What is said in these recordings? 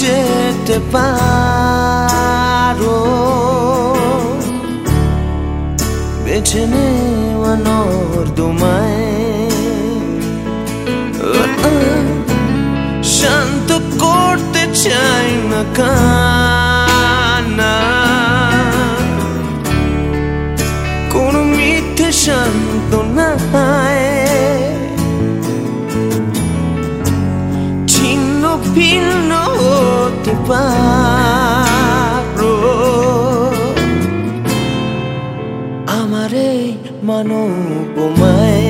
যেতে পারো। বেছে নেওয়া নর্দমায় শান্ত করতে চাই না কানা কোন মিথ্যে শান্ত নাই ছিন্ন ভিন্ন আমারে মানবমায়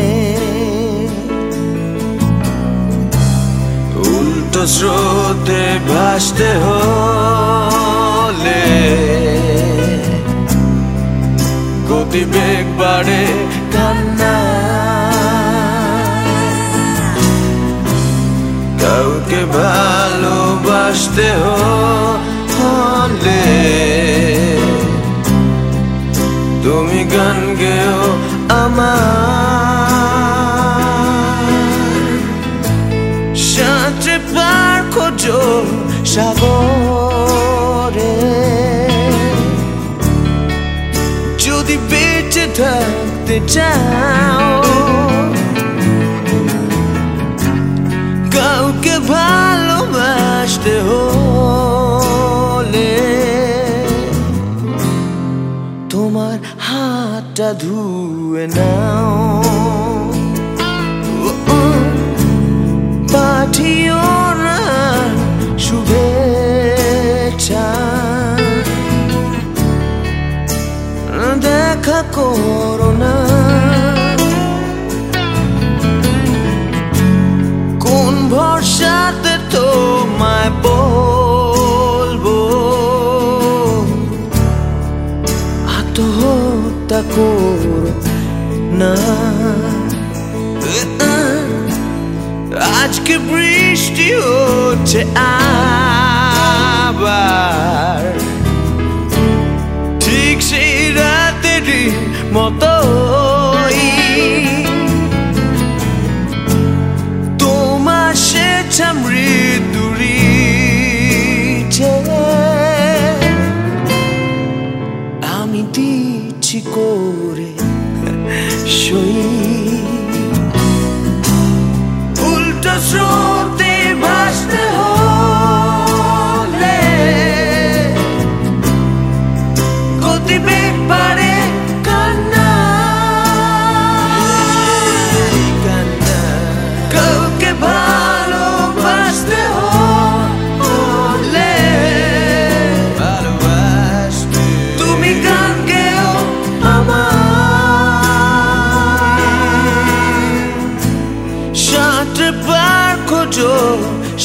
উল্টো স্রোতে ভাসতে হলে গতিবেগ বাড়ে কান্না। কাউকে ভালোবাসতে হলে। তুমি গান গেও আমার। সাঁতরে পার খোঁজো সাগরে। যদি বেঁচে থাকতে চাও, কাউকে ভালোবাসতে তোমার হাতটা ধুয়ে নাও। পাঠিও আজকে বৃষ্টি হচ্ছে আবার? ঠিক সেই রাতেরই মতোই খোঁজো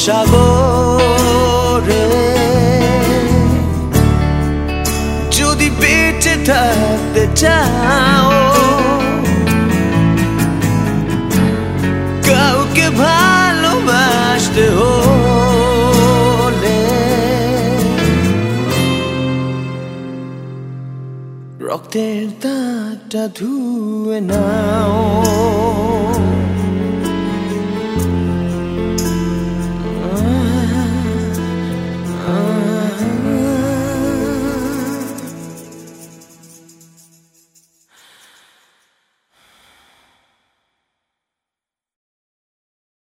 সাগরে। যদি বেঁচে থাকতে চাও কাউকে ভালোবাসতে হলে রক্তের দাঁতটা ধুয়ে নাও।